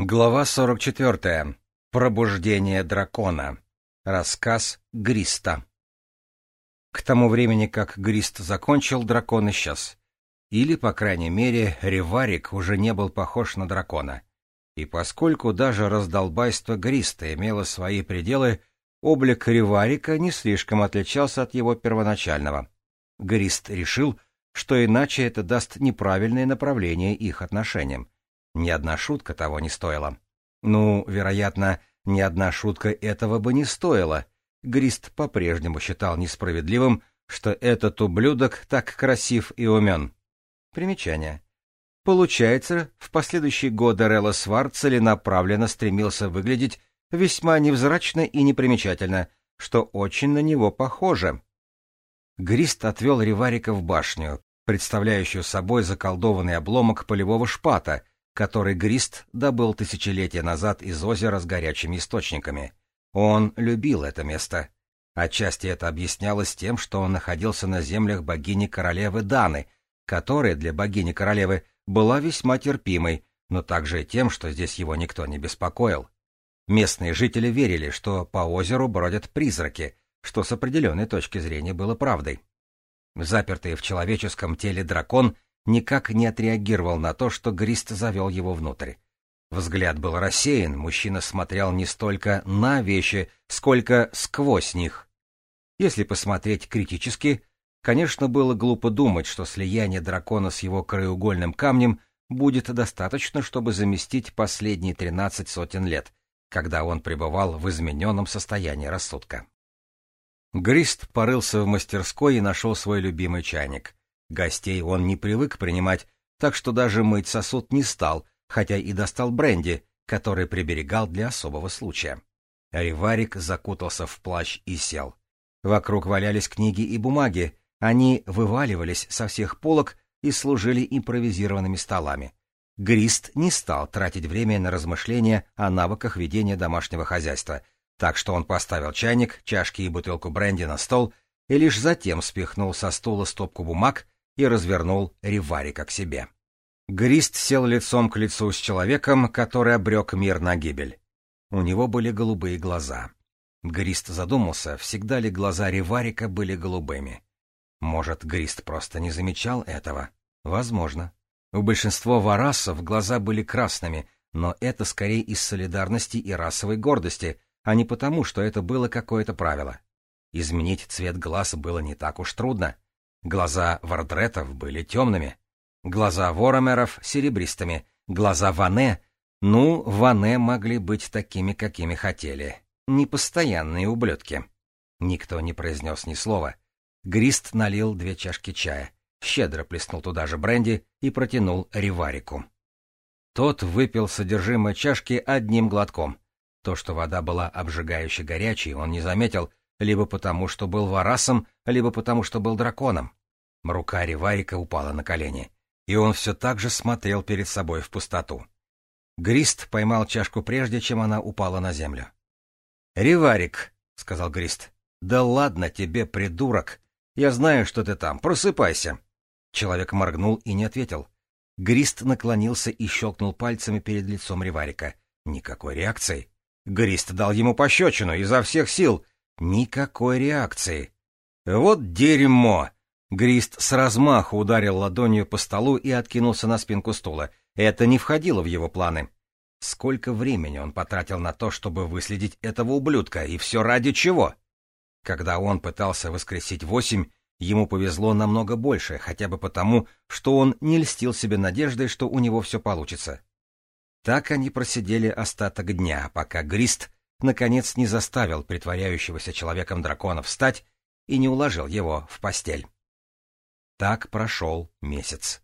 Глава 44. Пробуждение дракона. Рассказ Гриста. К тому времени, как Грист закончил, дракон исчез. Или, по крайней мере, Реварик уже не был похож на дракона. И поскольку даже раздолбайство Гриста имело свои пределы, облик Реварика не слишком отличался от его первоначального. Грист решил, что иначе это даст неправильное направление их отношениям ни одна шутка того не стоила. Ну, вероятно, ни одна шутка этого бы не стоила. Грист по-прежнему считал несправедливым, что этот ублюдок так красив и умен. Примечание. Получается, в последующие годы Релла Свар целенаправленно стремился выглядеть весьма невзрачно и непримечательно, что очень на него похоже. Грист отвел Реварика в башню, представляющую собой заколдованный обломок полевого шпата — который Грист добыл тысячелетия назад из озера с горячими источниками. Он любил это место. Отчасти это объяснялось тем, что он находился на землях богини-королевы Даны, которая для богини-королевы была весьма терпимой, но также тем, что здесь его никто не беспокоил. Местные жители верили, что по озеру бродят призраки, что с определенной точки зрения было правдой. Запертый в человеческом теле дракон — никак не отреагировал на то, что Грист завел его внутрь. Взгляд был рассеян, мужчина смотрел не столько на вещи, сколько сквозь них. Если посмотреть критически, конечно, было глупо думать, что слияние дракона с его краеугольным камнем будет достаточно, чтобы заместить последние тринадцать сотен лет, когда он пребывал в измененном состоянии рассудка. Грист порылся в мастерской и нашел свой любимый чайник. Гостей он не привык принимать, так что даже мыть сосуд не стал, хотя и достал бренди, который приберегал для особого случая. Риварик закутался в плащ и сел. Вокруг валялись книги и бумаги, они вываливались со всех полок и служили импровизированными столами. Грист не стал тратить время на размышления о навыках ведения домашнего хозяйства, так что он поставил чайник, чашки и бутылку бренди на стол и лишь затем спихнул со стула стопку бумаг и развернул Риварика к себе. Грист сел лицом к лицу с человеком, который обрек мир на гибель. У него были голубые глаза. Грист задумался, всегда ли глаза Риварика были голубыми. Может, Грист просто не замечал этого? Возможно. У большинства варасов глаза были красными, но это скорее из солидарности и расовой гордости, а не потому, что это было какое-то правило. Изменить цвет глаз было не так уж трудно — Глаза вардретов были темными. Глаза воромеров — серебристыми. Глаза ване... Ну, ване могли быть такими, какими хотели. Непостоянные ублюдки. Никто не произнес ни слова. Грист налил две чашки чая, щедро плеснул туда же бренди и протянул Риварику. Тот выпил содержимое чашки одним глотком. То, что вода была обжигающе горячей, он не заметил, либо потому, что был варасом, либо потому, что был драконом. Рука Реварика упала на колени, и он все так же смотрел перед собой в пустоту. Грист поймал чашку прежде, чем она упала на землю. «Реварик», — сказал Грист, — «да ладно тебе, придурок! Я знаю, что ты там, просыпайся!» Человек моргнул и не ответил. Грист наклонился и щелкнул пальцами перед лицом Реварика. Никакой реакции. Грист дал ему пощечину изо всех сил — Никакой реакции. «Вот дерьмо!» Грист с размаху ударил ладонью по столу и откинулся на спинку стула. Это не входило в его планы. Сколько времени он потратил на то, чтобы выследить этого ублюдка, и все ради чего? Когда он пытался воскресить восемь, ему повезло намного больше, хотя бы потому, что он не льстил себе надеждой, что у него все получится. Так они просидели остаток дня, пока Грист наконец не заставил притворяющегося человеком дракона встать и не уложил его в постель. Так прошел месяц.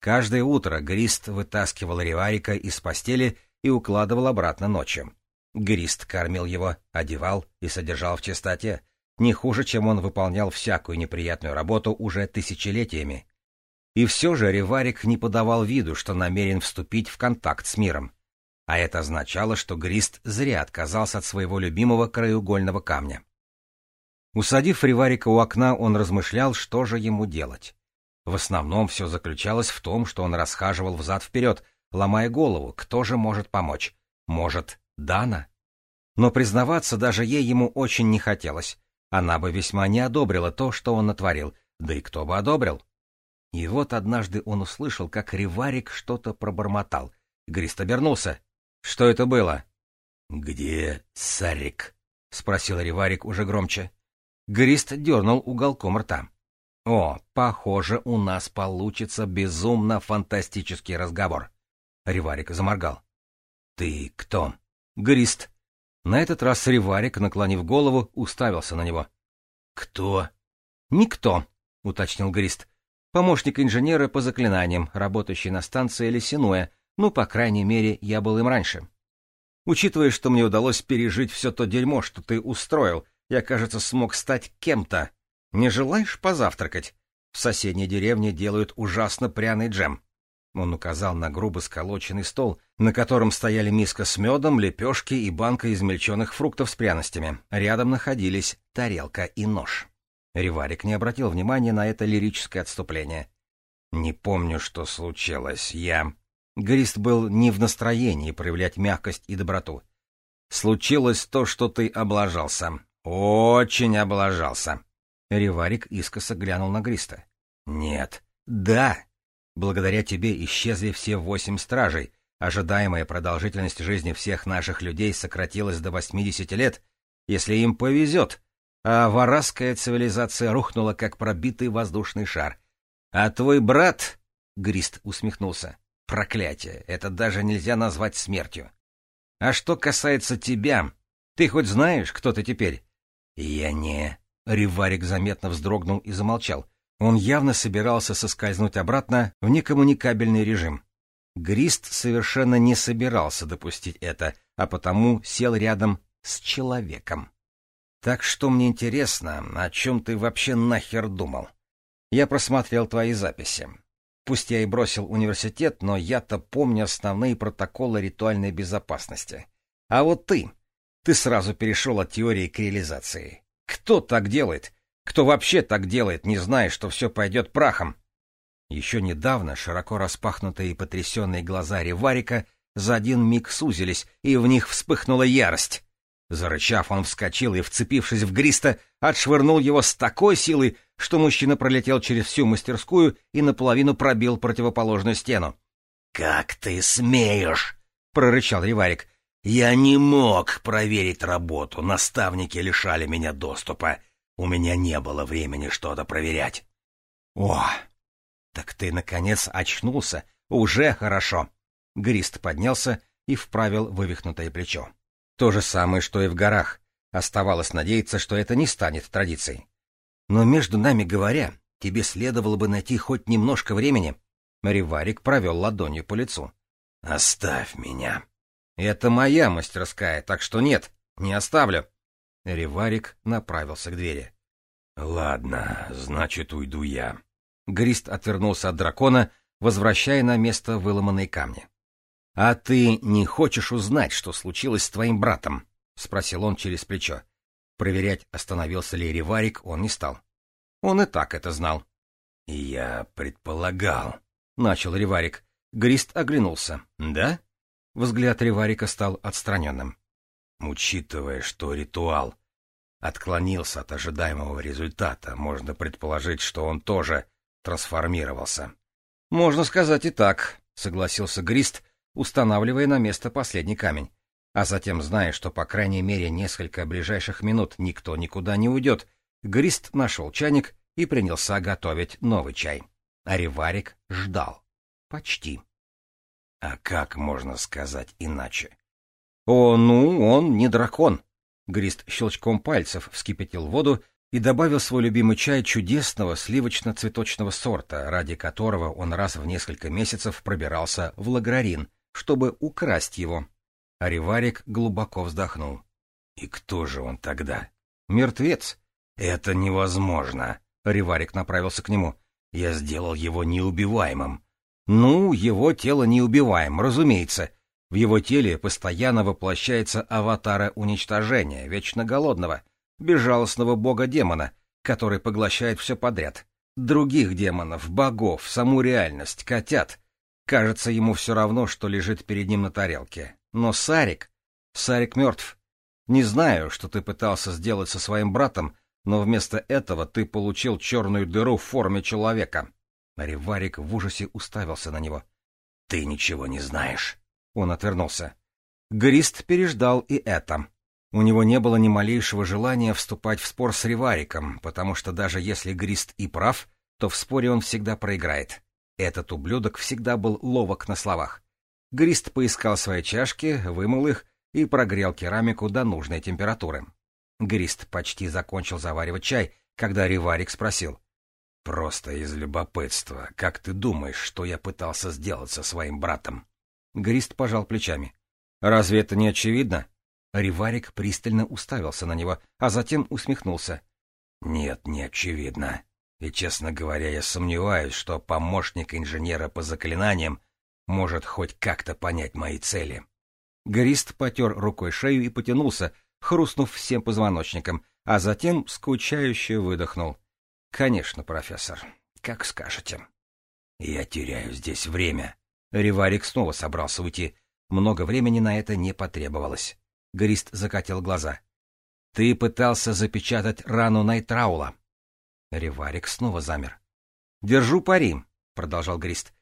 Каждое утро Грист вытаскивал Реварика из постели и укладывал обратно ночью. Грист кормил его, одевал и содержал в чистоте, не хуже, чем он выполнял всякую неприятную работу уже тысячелетиями. И все же Реварик не подавал виду, что намерен вступить в контакт с миром. А это означало, что Грист зря отказался от своего любимого краеугольного камня. Усадив Фриварика у окна, он размышлял, что же ему делать. В основном все заключалось в том, что он расхаживал взад-вперед, ломая голову, кто же может помочь. Может, Дана? Но признаваться даже ей ему очень не хотелось. Она бы весьма не одобрила то, что он натворил, да и кто бы одобрил. И вот однажды он услышал, как Реварик что-то пробормотал. Грист обернулся. Что это было? — Где Сарик? — спросил Риварик уже громче. Грист дернул уголком рта. — О, похоже, у нас получится безумно фантастический разговор. Риварик заморгал. — Ты кто? — Грист. На этот раз Риварик, наклонив голову, уставился на него. — Кто? — Никто, — уточнил Грист. — Помощник инженера по заклинаниям, работающий на станции Лесиное — ну, по крайней мере, я был им раньше. Учитывая, что мне удалось пережить все то дерьмо, что ты устроил, я, кажется, смог стать кем-то. Не желаешь позавтракать? В соседней деревне делают ужасно пряный джем. Он указал на грубо сколоченный стол, на котором стояли миска с медом, лепешки и банка измельченных фруктов с пряностями. Рядом находились тарелка и нож. Реварик не обратил внимания на это лирическое отступление. «Не помню, что случилось. Я...» Грист был не в настроении проявлять мягкость и доброту. «Случилось то, что ты облажался. Очень облажался». Реварик искоса глянул на Гриста. «Нет. Да. Благодаря тебе исчезли все восемь стражей. Ожидаемая продолжительность жизни всех наших людей сократилась до 80 лет, если им повезет. А вараская цивилизация рухнула, как пробитый воздушный шар. А твой брат...» — Грист усмехнулся. Проклятие! Это даже нельзя назвать смертью. А что касается тебя, ты хоть знаешь, кто ты теперь? Я не... Риварик заметно вздрогнул и замолчал. Он явно собирался соскользнуть обратно в некоммуникабельный режим. Грист совершенно не собирался допустить это, а потому сел рядом с человеком. Так что мне интересно, о чем ты вообще нахер думал? Я просмотрел твои записи. Пусть я и бросил университет, но я-то помню основные протоколы ритуальной безопасности. А вот ты... Ты сразу перешел от теории к реализации. Кто так делает? Кто вообще так делает, не зная, что все пойдет прахом? Еще недавно широко распахнутые и потрясенные глаза Реварика за один миг сузились, и в них вспыхнула ярость. Зарычав, он вскочил и, вцепившись в Гриста, отшвырнул его с такой силой, что мужчина пролетел через всю мастерскую и наполовину пробил противоположную стену. «Как ты смеешь!» — прорычал Реварик. «Я не мог проверить работу, наставники лишали меня доступа. У меня не было времени что-то проверять». «О, так ты, наконец, очнулся. Уже хорошо!» Грист поднялся и вправил вывихнутое плечо. То же самое, что и в горах. Оставалось надеяться, что это не станет традицией. Но между нами говоря, тебе следовало бы найти хоть немножко времени. Риварик провел ладонью по лицу. «Оставь меня!» «Это моя мастерская, так что нет, не оставлю!» Реварик направился к двери. «Ладно, значит, уйду я». Грист отвернулся от дракона, возвращая на место выломанные камни. «А ты не хочешь узнать, что случилось с твоим братом?» — спросил он через плечо. Проверять, остановился ли Реварик, он не стал. Он и так это знал. «Я предполагал», — начал Реварик. Грист оглянулся. «Да?» Взгляд Реварика стал отстраненным. «Учитывая, что ритуал отклонился от ожидаемого результата, можно предположить, что он тоже трансформировался». «Можно сказать и так», — согласился Грист, устанавливая на место последний камень, а затем, зная, что по крайней мере несколько ближайших минут никто никуда не уйдет, Грист нашел чайник и принялся готовить новый чай. А Реварик ждал. Почти. А как можно сказать иначе? О, ну, он не дракон. Грист щелчком пальцев вскипятил воду и добавил свой любимый чай чудесного сливочно-цветочного сорта, ради которого он раз в несколько месяцев пробирался в лаграрин, чтобы украсть его. Ариварик глубоко вздохнул. «И кто же он тогда?» «Мертвец!» «Это невозможно!» Ариварик направился к нему. «Я сделал его неубиваемым». «Ну, его тело неубиваем, разумеется. В его теле постоянно воплощается аватара уничтожения, вечно голодного, безжалостного бога-демона, который поглощает все подряд. Других демонов, богов, саму реальность, котят — Кажется, ему все равно, что лежит перед ним на тарелке. Но Сарик... Сарик мертв. Не знаю, что ты пытался сделать со своим братом, но вместо этого ты получил черную дыру в форме человека. Реварик в ужасе уставился на него. — Ты ничего не знаешь. Он отвернулся. Грист переждал и это. У него не было ни малейшего желания вступать в спор с Ревариком, потому что даже если Грист и прав, то в споре он всегда проиграет. Этот ублюдок всегда был ловок на словах. Грист поискал свои чашки, вымыл их и прогрел керамику до нужной температуры. Грист почти закончил заваривать чай, когда Риварик спросил. — Просто из любопытства. Как ты думаешь, что я пытался сделать со своим братом? Грист пожал плечами. — Разве это не очевидно? Риварик пристально уставился на него, а затем усмехнулся. — Нет, не очевидно. И, честно говоря, я сомневаюсь, что помощник инженера по заклинаниям может хоть как-то понять мои цели. Горист потер рукой шею и потянулся, хрустнув всем позвоночником, а затем скучающе выдохнул. — Конечно, профессор, как скажете. — Я теряю здесь время. Реварик снова собрался уйти. Много времени на это не потребовалось. Горист закатил глаза. — Ты пытался запечатать рану Найтраула. Реварик снова замер. «Держу пари», — продолжал Грист.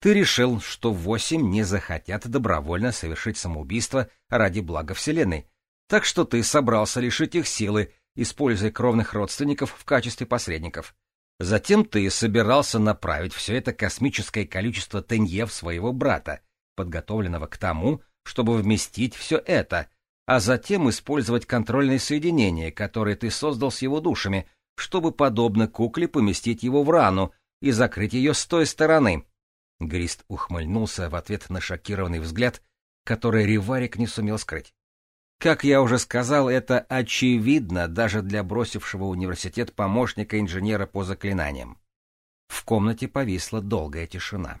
«Ты решил, что восемь не захотят добровольно совершить самоубийство ради блага Вселенной, так что ты собрался лишить их силы, используя кровных родственников в качестве посредников. Затем ты собирался направить все это космическое количество тенье в своего брата, подготовленного к тому, чтобы вместить все это, а затем использовать контрольные соединения, которые ты создал с его душами, чтобы, подобно кукле, поместить его в рану и закрыть ее с той стороны. Грист ухмыльнулся в ответ на шокированный взгляд, который Риварик не сумел скрыть. Как я уже сказал, это очевидно даже для бросившего университет помощника инженера по заклинаниям. В комнате повисла долгая тишина.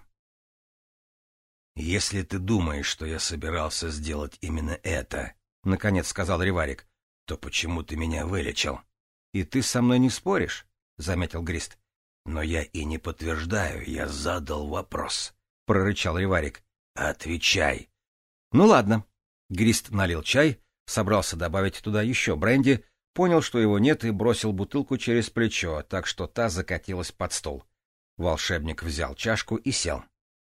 «Если ты думаешь, что я собирался сделать именно это», — наконец сказал Риварик, — «то почему ты меня вылечил?» «И ты со мной не споришь?» — заметил Грист. «Но я и не подтверждаю, я задал вопрос», — прорычал Реварик. «Отвечай». «Ну ладно». Грист налил чай, собрался добавить туда еще бренди, понял, что его нет, и бросил бутылку через плечо, так что та закатилась под стол. Волшебник взял чашку и сел.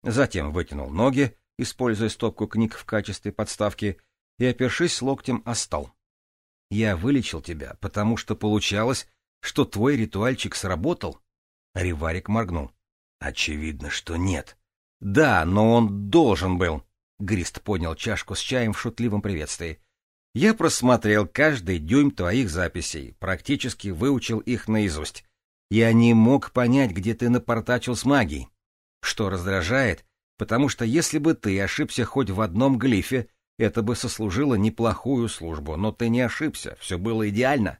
Затем вытянул ноги, используя стопку книг в качестве подставки, и, опершись локтем о стол. Я вылечил тебя, потому что получалось, что твой ритуальчик сработал. Реварик моргнул. Очевидно, что нет. Да, но он должен был. Грист поднял чашку с чаем в шутливом приветствии. Я просмотрел каждый дюйм твоих записей, практически выучил их наизусть. Я не мог понять, где ты напортачил с магией. Что раздражает, потому что если бы ты ошибся хоть в одном глифе, это бы сослужило неплохую службу, но ты не ошибся, все было идеально.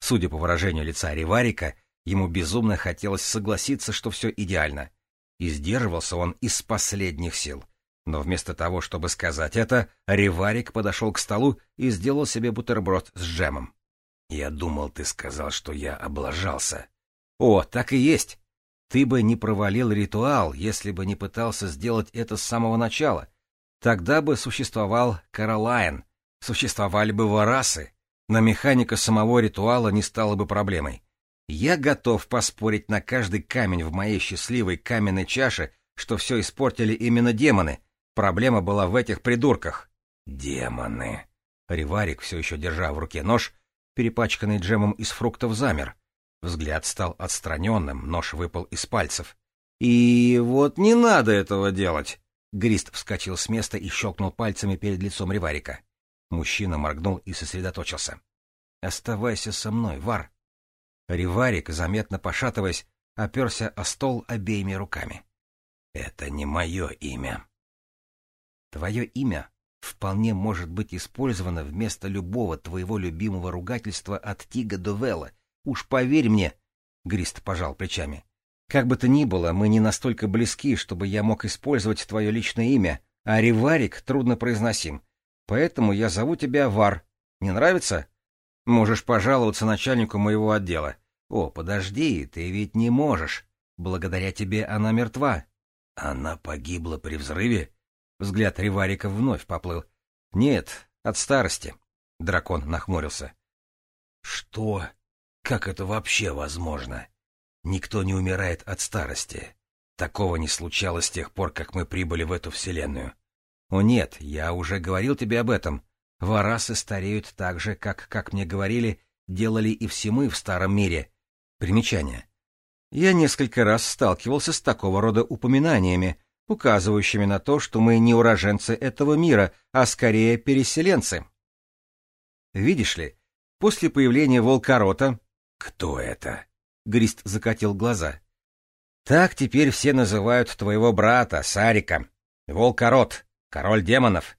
Судя по выражению лица Риварика, ему безумно хотелось согласиться, что все идеально. И сдерживался он из последних сил. Но вместо того, чтобы сказать это, Риварик подошел к столу и сделал себе бутерброд с джемом. «Я думал, ты сказал, что я облажался». «О, так и есть! Ты бы не провалил ритуал, если бы не пытался сделать это с самого начала» Тогда бы существовал Каролайн, существовали бы варасы. На механика самого ритуала не стало бы проблемой. Я готов поспорить на каждый камень в моей счастливой каменной чаше, что все испортили именно демоны. Проблема была в этих придурках. Демоны. Реварик, все еще держа в руке нож, перепачканный джемом из фруктов, замер. Взгляд стал отстраненным, нож выпал из пальцев. «И вот не надо этого делать!» Грист вскочил с места и щелкнул пальцами перед лицом Риварика. Мужчина моргнул и сосредоточился. «Оставайся со мной, Вар!» Риварик заметно пошатываясь, оперся о стол обеими руками. «Это не мое имя». «Твое имя вполне может быть использовано вместо любого твоего любимого ругательства от Тига до Вела. Уж поверь мне!» — Грист пожал плечами. Как бы то ни было, мы не настолько близки, чтобы я мог использовать твое личное имя, а Реварик трудно произносим. Поэтому я зову тебя Вар. Не нравится? Можешь пожаловаться начальнику моего отдела. О, подожди, ты ведь не можешь. Благодаря тебе она мертва. Она погибла при взрыве? Взгляд Реварика вновь поплыл. Нет, от старости. Дракон нахмурился. Что? Как это вообще возможно? Никто не умирает от старости. Такого не случалось с тех пор, как мы прибыли в эту вселенную. О нет, я уже говорил тебе об этом. Варасы стареют так же, как, как мне говорили, делали и все мы в старом мире. Примечание. Я несколько раз сталкивался с такого рода упоминаниями, указывающими на то, что мы не уроженцы этого мира, а скорее переселенцы. Видишь ли, после появления волкорота... Кто это? Грист закатил глаза. «Так теперь все называют твоего брата, Сарика. Волкорот, король демонов.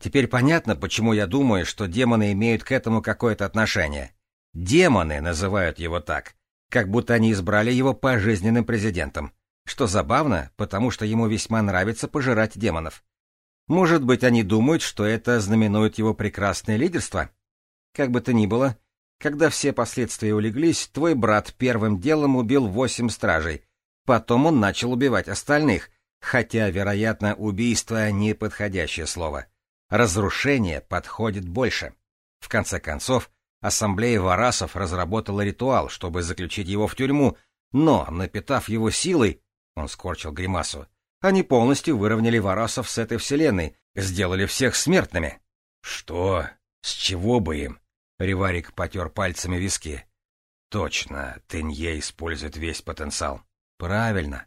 Теперь понятно, почему я думаю, что демоны имеют к этому какое-то отношение. Демоны называют его так, как будто они избрали его пожизненным президентом. Что забавно, потому что ему весьма нравится пожирать демонов. Может быть, они думают, что это знаменует его прекрасное лидерство? Как бы то ни было, когда все последствия улеглись, твой брат первым делом убил восемь стражей. Потом он начал убивать остальных, хотя, вероятно, убийство — неподходящее слово. Разрушение подходит больше. В конце концов, ассамблея варасов разработала ритуал, чтобы заключить его в тюрьму, но, напитав его силой, он скорчил гримасу, они полностью выровняли варасов с этой вселенной, сделали всех смертными. Что? С чего бы им? Риварик потер пальцами виски. Точно, Тенье использует весь потенциал. Правильно.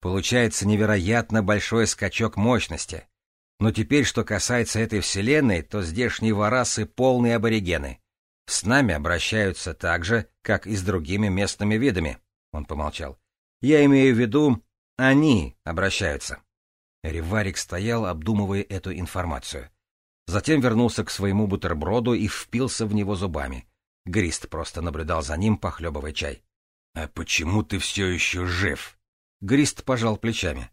Получается невероятно большой скачок мощности. Но теперь, что касается этой вселенной, то здешние варасы полные аборигены. С нами обращаются так же, как и с другими местными видами. Он помолчал. Я имею в виду, они обращаются. Риварик стоял, обдумывая эту информацию. Затем вернулся к своему бутерброду и впился в него зубами. Грист просто наблюдал за ним, похлебывая чай. «А почему ты все еще жив?» Грист пожал плечами.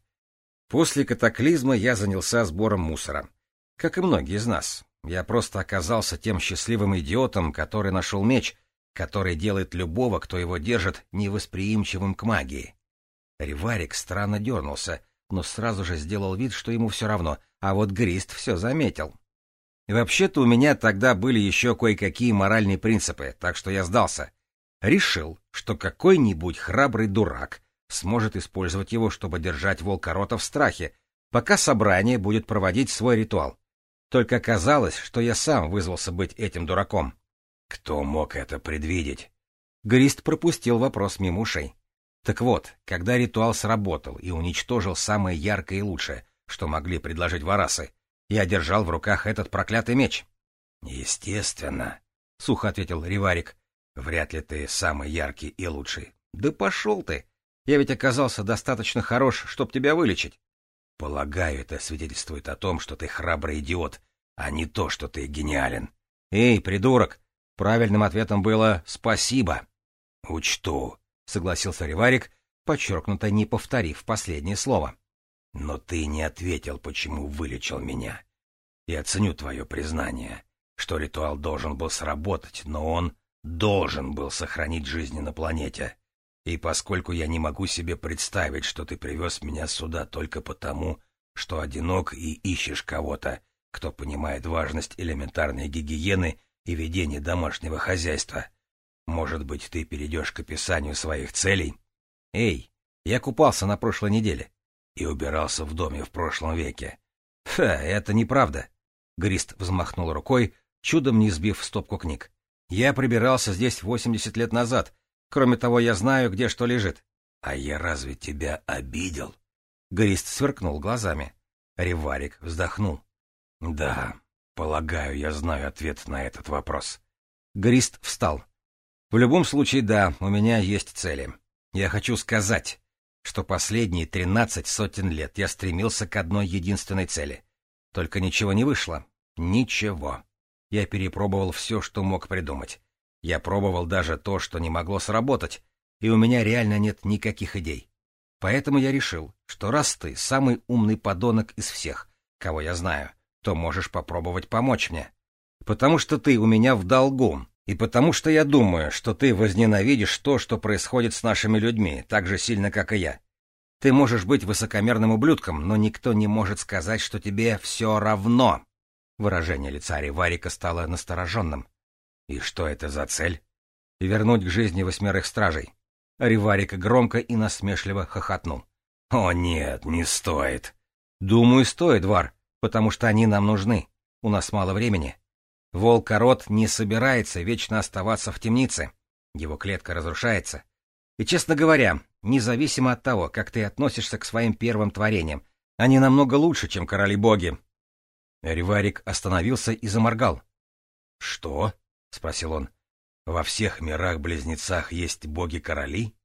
«После катаклизма я занялся сбором мусора. Как и многие из нас. Я просто оказался тем счастливым идиотом, который нашел меч, который делает любого, кто его держит, невосприимчивым к магии». Риварик странно дернулся, но сразу же сделал вид, что ему все равно, а вот Грист все заметил. И вообще-то у меня тогда были еще кое-какие моральные принципы, так что я сдался. Решил, что какой-нибудь храбрый дурак сможет использовать его, чтобы держать волкорота в страхе, пока собрание будет проводить свой ритуал. Только казалось, что я сам вызвался быть этим дураком. Кто мог это предвидеть? Грист пропустил вопрос мимо ушей. Так вот, когда ритуал сработал и уничтожил самое яркое и лучшее, что могли предложить варасы, я держал в руках этот проклятый меч. — Естественно, — сухо ответил Риварик. — Вряд ли ты самый яркий и лучший. — Да пошел ты! Я ведь оказался достаточно хорош, чтоб тебя вылечить. — Полагаю, это свидетельствует о том, что ты храбрый идиот, а не то, что ты гениален. — Эй, придурок! Правильным ответом было «спасибо». — Учту, — согласился Риварик, подчеркнуто не повторив последнее слово. — но ты не ответил, почему вылечил меня. Я ценю твое признание, что ритуал должен был сработать, но он должен был сохранить жизни на планете. И поскольку я не могу себе представить, что ты привез меня сюда только потому, что одинок и ищешь кого-то, кто понимает важность элементарной гигиены и ведения домашнего хозяйства. Может быть, ты перейдешь к описанию своих целей? Эй, я купался на прошлой неделе и убирался в доме в прошлом веке. Ха, это неправда. Грист взмахнул рукой, чудом не сбив стопку книг. Я прибирался здесь 80 лет назад. Кроме того, я знаю, где что лежит. А я разве тебя обидел? Грист сверкнул глазами. Реварик вздохнул. Да, полагаю, я знаю ответ на этот вопрос. Грист встал. В любом случае, да, у меня есть цели. Я хочу сказать, что последние тринадцать сотен лет я стремился к одной единственной цели. Только ничего не вышло. Ничего. Я перепробовал все, что мог придумать. Я пробовал даже то, что не могло сработать, и у меня реально нет никаких идей. Поэтому я решил, что раз ты самый умный подонок из всех, кого я знаю, то можешь попробовать помочь мне. Потому что ты у меня в долгу. И потому что я думаю, что ты возненавидишь то, что происходит с нашими людьми, так же сильно, как и я. Ты можешь быть высокомерным ублюдком, но никто не может сказать, что тебе все равно. Выражение лица Реварика стало настороженным. И что это за цель? Вернуть к жизни восьмерых стражей. Реварик громко и насмешливо хохотнул. О нет, не стоит. Думаю, стоит, Вар, потому что они нам нужны. У нас мало времени. Волкорот не собирается вечно оставаться в темнице. Его клетка разрушается. И, честно говоря, независимо от того, как ты относишься к своим первым творениям, они намного лучше, чем короли-боги. Риварик остановился и заморгал. Что? — спросил он. — Во всех мирах-близнецах есть боги-короли?